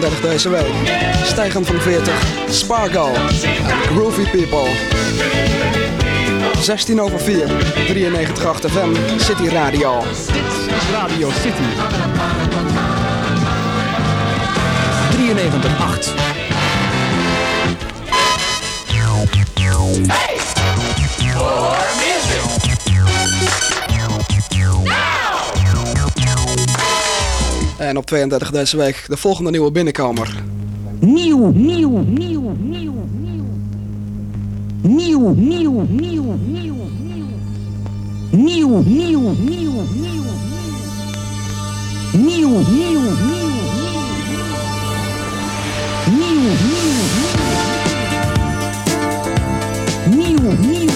34 deze week. Stijgend van 40, Spargo Groovy People. 16 over 4, 93.8 FM, City Radio. Radio City. 93.8 Hey! En op 32 deze week de volgende nieuwe binnenkomer. Nieuw, nieuw, nieuw, nieuw, nieuw. Nieuw, nieuw, nieuw, nieuw, nieuw. Nieuw, nieuw, nieuw, nieuw. Nieuw, nieuw, nieuw, nieuw. Nieuw, nieuw, nieuw. Nieuw, nieuw.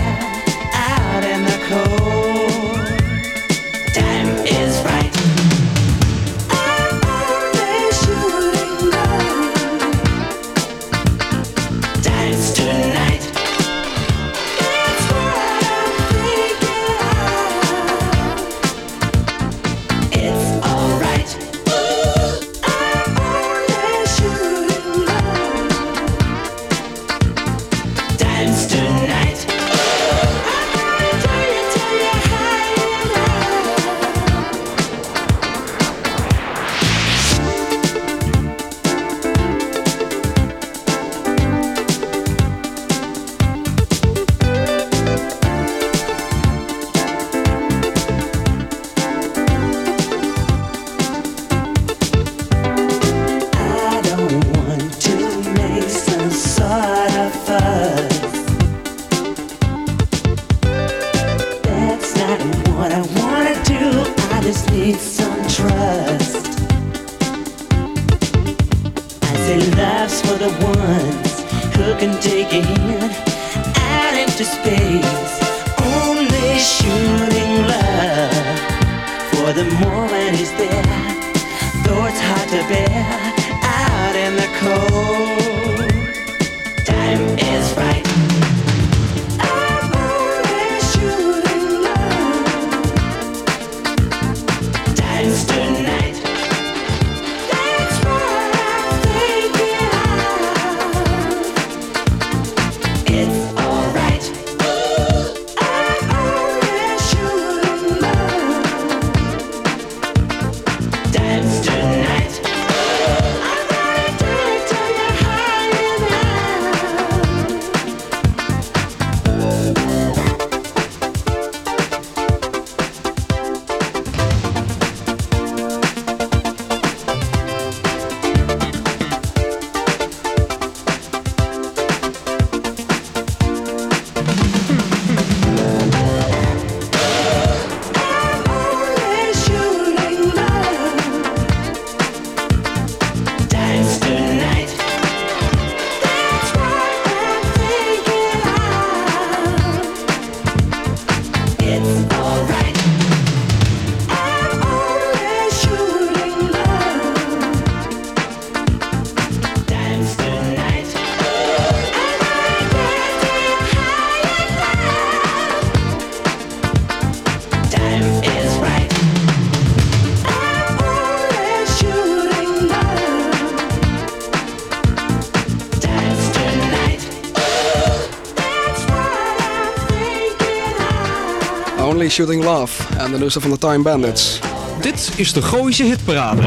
Shooting Love en de nussen van de Time Bandits. Dit is de Gooise Hitparade.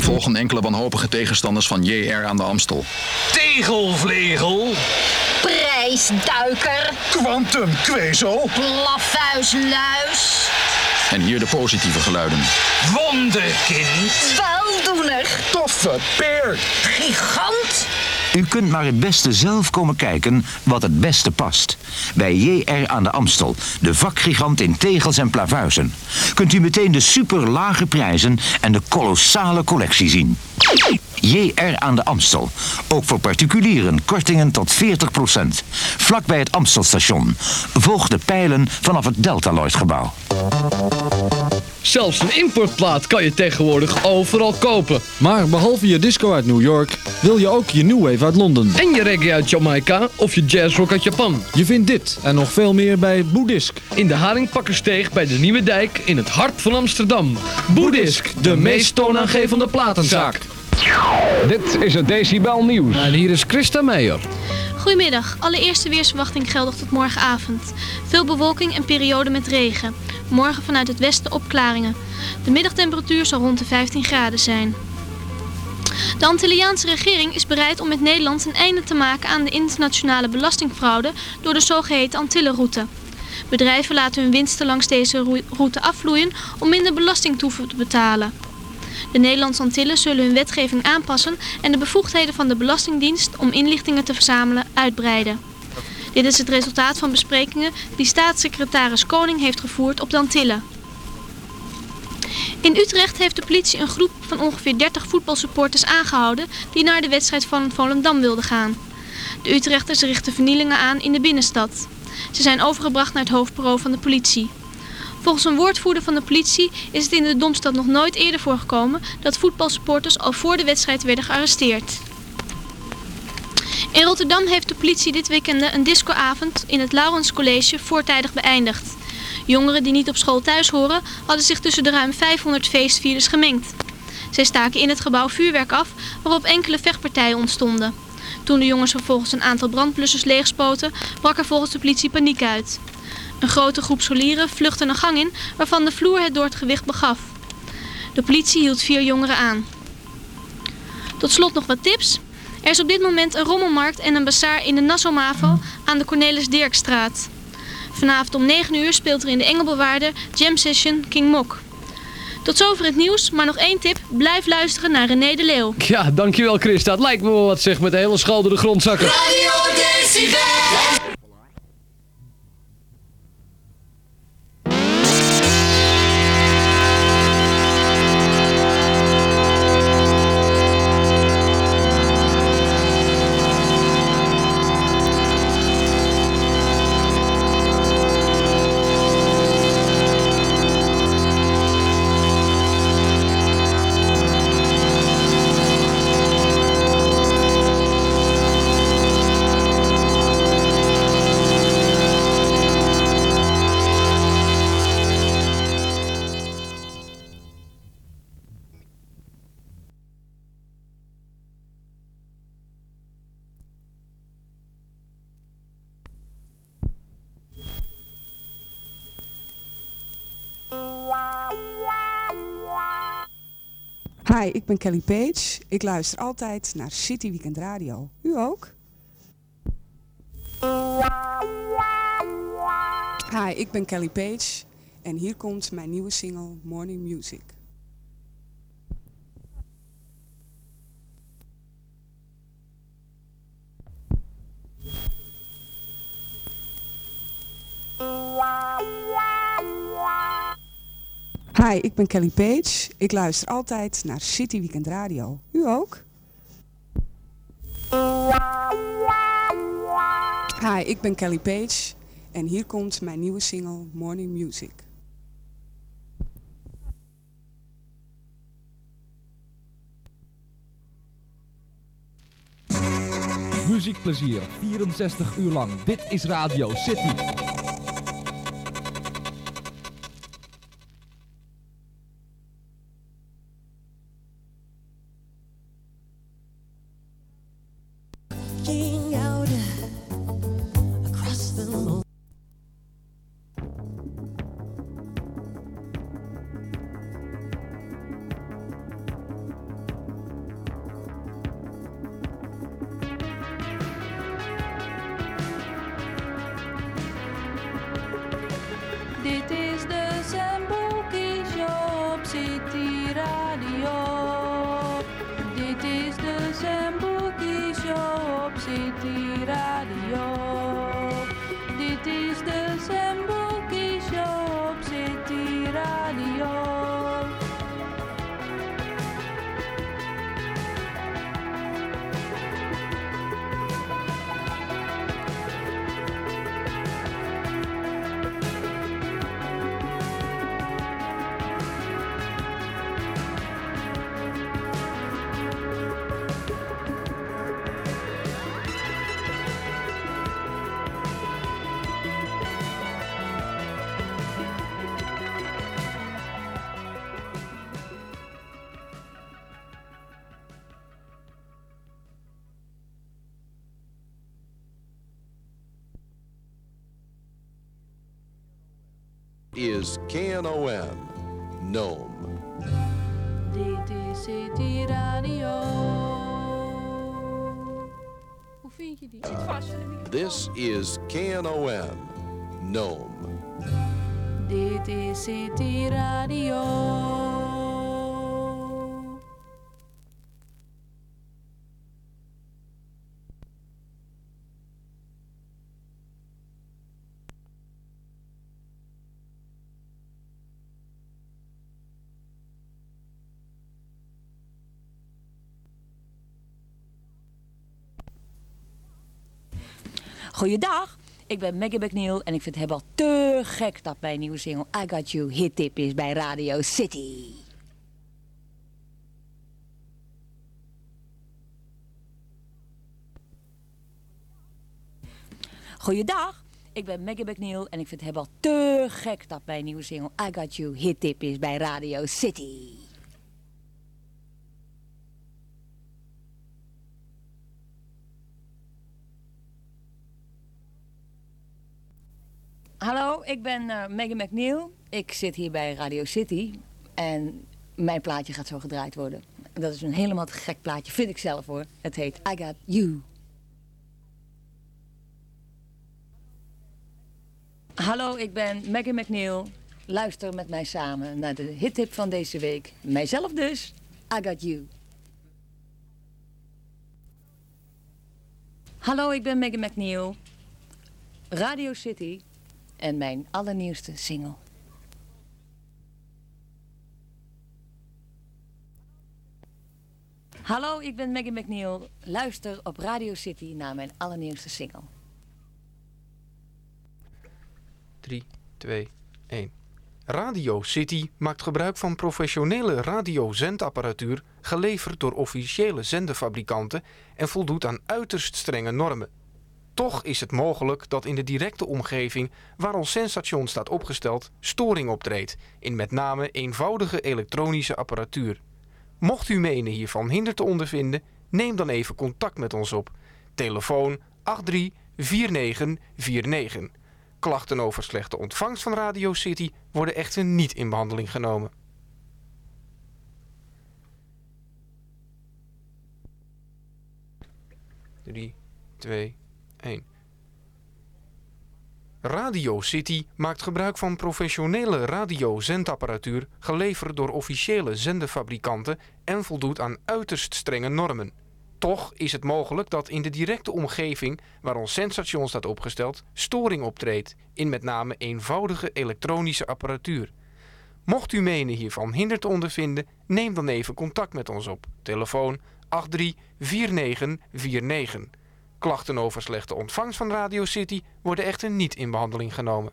Volgen enkele wanhopige tegenstanders van JR aan de Amstel. Tegelvlegel. Prijsduiker. Quantum kwezel. Lafuisluis. En hier de positieve geluiden. Wonderkind. Vuildoener. Toffe peer. Gigant. U kunt maar het beste zelf komen kijken wat het beste past. Bij JR aan de Amstel, de vakgigant in tegels en plavuizen. Kunt u meteen de super lage prijzen en de kolossale collectie zien. JR aan de Amstel. Ook voor particulieren kortingen tot 40%. Vlak bij het Amstelstation. Volg de pijlen vanaf het Deltaloid-gebouw. Zelfs een importplaat kan je tegenwoordig overal kopen. Maar behalve je disco uit New York, wil je ook je new wave uit Londen. En je reggae uit Jamaica of je jazzrock uit Japan. Je vindt dit en nog veel meer bij Boeddhisk. In de Haringpakkersteeg bij de Nieuwe Dijk in het hart van Amsterdam. Boeddhisk, de meest toonaangevende platenzaak. Dit is het Decibel Nieuws. En hier is Christa Meijer. Goedemiddag. Allereerste weersverwachting geldig tot morgenavond. Veel bewolking en periode met regen. Morgen vanuit het westen opklaringen. De middagtemperatuur zal rond de 15 graden zijn. De Antilliaanse regering is bereid om met Nederland een einde te maken aan de internationale belastingfraude door de zogeheten Antillenroute. Bedrijven laten hun winsten langs deze route afvloeien om minder belasting hoeven te betalen. De Nederlandse Antillen zullen hun wetgeving aanpassen en de bevoegdheden van de Belastingdienst om inlichtingen te verzamelen uitbreiden. Dit is het resultaat van besprekingen die staatssecretaris Koning heeft gevoerd op de Antillen. In Utrecht heeft de politie een groep van ongeveer 30 voetbalsupporters aangehouden die naar de wedstrijd van Volendam wilden gaan. De Utrechters richten vernielingen aan in de binnenstad. Ze zijn overgebracht naar het hoofdbureau van de politie. Volgens een woordvoerder van de politie is het in de Domstad nog nooit eerder voorgekomen dat voetbalsupporters al voor de wedstrijd werden gearresteerd. In Rotterdam heeft de politie dit weekend een discoavond in het Laurens College voortijdig beëindigd. Jongeren die niet op school thuis horen hadden zich tussen de ruim 500 feestvierders gemengd. Zij staken in het gebouw vuurwerk af waarop enkele vechtpartijen ontstonden. Toen de jongens vervolgens een aantal brandblussers leegspoten, brak er volgens de politie paniek uit. Een grote groep scholieren vluchtte een gang in waarvan de vloer het door het gewicht begaf. De politie hield vier jongeren aan. Tot slot nog wat tips. Er is op dit moment een rommelmarkt en een bazaar in de Nassau-Mavo aan de Cornelis Dirkstraat. Vanavond om 9 uur speelt er in de Engelbewaarde Jam Session King Mok. Tot zover het nieuws, maar nog één tip. Blijf luisteren naar René de Leeuw. Ja, dankjewel Christa. Het lijkt me wel wat zeg met de hele school door de grond zakken. Radio Decibel. Hi, ik ben Kelly Page. Ik luister altijd naar City Weekend Radio. U ook? Hi, ik ben Kelly Page en hier komt mijn nieuwe single Morning Music. Hi, ik ben Kelly Page. Ik luister altijd naar City Weekend Radio. U ook? Hi, ik ben Kelly Page en hier komt mijn nieuwe single Morning Music. Muziekplezier, 64 uur lang. Dit is Radio City. Is Nome. Radio. Je die? Zit vast in de microfoon. This is KNON, Nome. Radio. Goeiedag, ik ben Maggie McNeil en ik vind het helemaal te gek dat mijn nieuwe single I Got You hit tip is bij Radio City. Goeiedag, ik ben Maggie McNeil en ik vind het helemaal te gek dat mijn nieuwe single I Got You hit tip is bij Radio City. Hallo, ik ben uh, Maggie McNeil. Ik zit hier bij Radio City en mijn plaatje gaat zo gedraaid worden. Dat is een helemaal te gek plaatje, vind ik zelf hoor. Het heet I Got You. Hallo, ik ben Maggie McNeil. Luister met mij samen naar de hittip van deze week. Mijzelf dus, I Got You. Hallo, ik ben Maggie McNeil. Radio City en mijn allernieuwste single. Hallo, ik ben Maggie McNeil. Luister op Radio City naar mijn allernieuwste single. 3, 2, 1. Radio City maakt gebruik van professionele radiozendapparatuur geleverd door officiële zenderfabrikanten en voldoet aan uiterst strenge normen. Toch is het mogelijk dat in de directe omgeving waar ons sendstation staat opgesteld storing optreedt in met name eenvoudige elektronische apparatuur. Mocht u menen hiervan hinder te ondervinden, neem dan even contact met ons op. Telefoon 834949. Klachten over slechte ontvangst van Radio City worden echter niet in behandeling genomen. Drie, twee, 1. Radio City maakt gebruik van professionele radiozendapparatuur geleverd door officiële zenderfabrikanten en voldoet aan uiterst strenge normen. Toch is het mogelijk dat in de directe omgeving waar ons zendstation staat opgesteld storing optreedt in met name eenvoudige elektronische apparatuur. Mocht u menen hiervan hinder te ondervinden, neem dan even contact met ons op. Telefoon 834949. Klachten over slechte ontvangst van Radio City worden echter niet in behandeling genomen.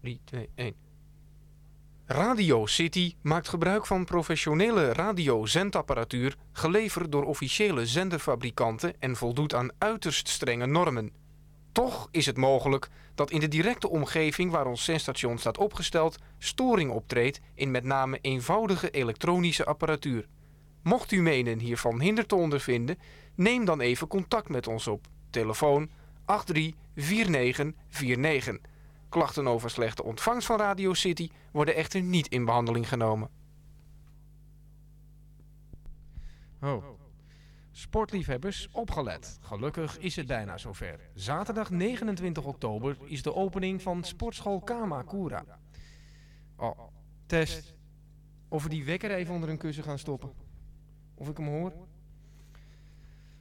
Drie, twee, één. Radio City maakt gebruik van professionele radiozendapparatuur geleverd door officiële zenderfabrikanten en voldoet aan uiterst strenge normen. Toch is het mogelijk dat in de directe omgeving waar ons sendstation staat opgesteld storing optreedt in met name eenvoudige elektronische apparatuur. Mocht u menen hiervan hinder te ondervinden, neem dan even contact met ons op. Telefoon 834949. Klachten over slechte ontvangst van Radio City worden echter niet in behandeling genomen. Oh. Sportliefhebbers, opgelet. Gelukkig is het bijna zover. Zaterdag 29 oktober is de opening van sportschool Kamakura. Oh, test. Of we die wekker even onder een kussen gaan stoppen. Of ik hem hoor.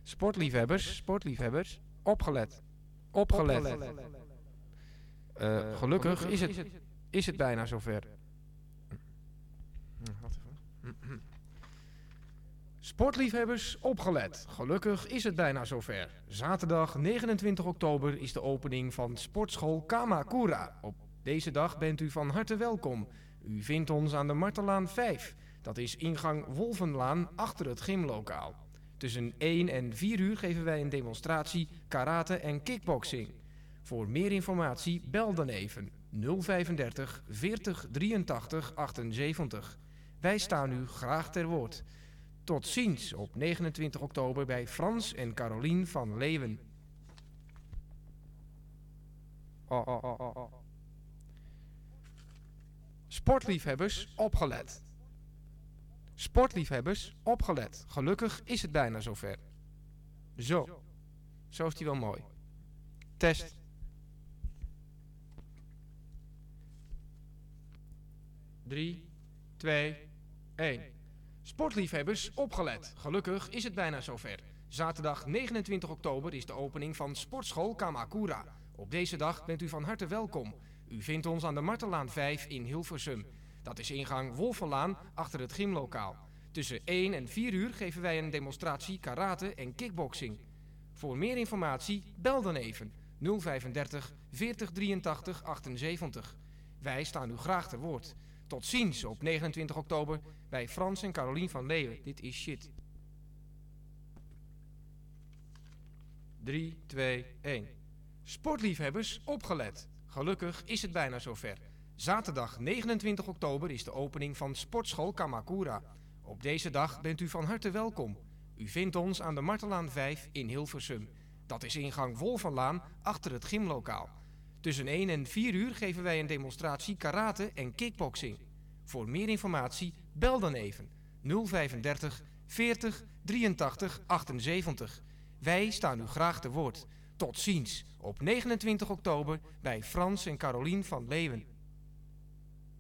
Sportliefhebbers, sportliefhebbers, opgelet. Opgelet. Eh, gelukkig is het, is het bijna zover. Sportliefhebbers, opgelet. Gelukkig is het bijna zover. Zaterdag 29 oktober is de opening van sportschool Kamakura. Op deze dag bent u van harte welkom. U vindt ons aan de Martelaan 5. Dat is ingang Wolvenlaan achter het gymlokaal. Tussen 1 en 4 uur geven wij een demonstratie karate en kickboxing. Voor meer informatie bel dan even 035 40 83 78. Wij staan u graag ter woord. Tot ziens op 29 oktober bij Frans en Carolien van Leeuwen. Oh, oh, oh. Sportliefhebbers, opgelet. Sportliefhebbers, opgelet. Gelukkig is het bijna zover. Zo. Zo is die wel mooi. Test. Drie, twee, één. Sportliefhebbers, opgelet. Gelukkig is het bijna zover. Zaterdag 29 oktober is de opening van Sportschool Kamakura. Op deze dag bent u van harte welkom. U vindt ons aan de Martelaan 5 in Hilversum. Dat is ingang Wolvenlaan achter het gymlokaal. Tussen 1 en 4 uur geven wij een demonstratie karate en kickboxing. Voor meer informatie bel dan even 035 40 83 78. Wij staan u graag ter woord. Tot ziens op 29 oktober bij Frans en Carolien van Leeuwen. Dit is shit. 3, 2, 1. Sportliefhebbers, opgelet. Gelukkig is het bijna zover. Zaterdag 29 oktober is de opening van Sportschool Kamakura. Op deze dag bent u van harte welkom. U vindt ons aan de Martelaan 5 in Hilversum. Dat is ingang Wolvenlaan achter het gymlokaal. Tussen 1 en 4 uur geven wij een demonstratie karate en kickboxing. Voor meer informatie bel dan even 035 40 83 78. Wij staan u graag te woord. Tot ziens op 29 oktober bij Frans en Carolien van Leeuwen.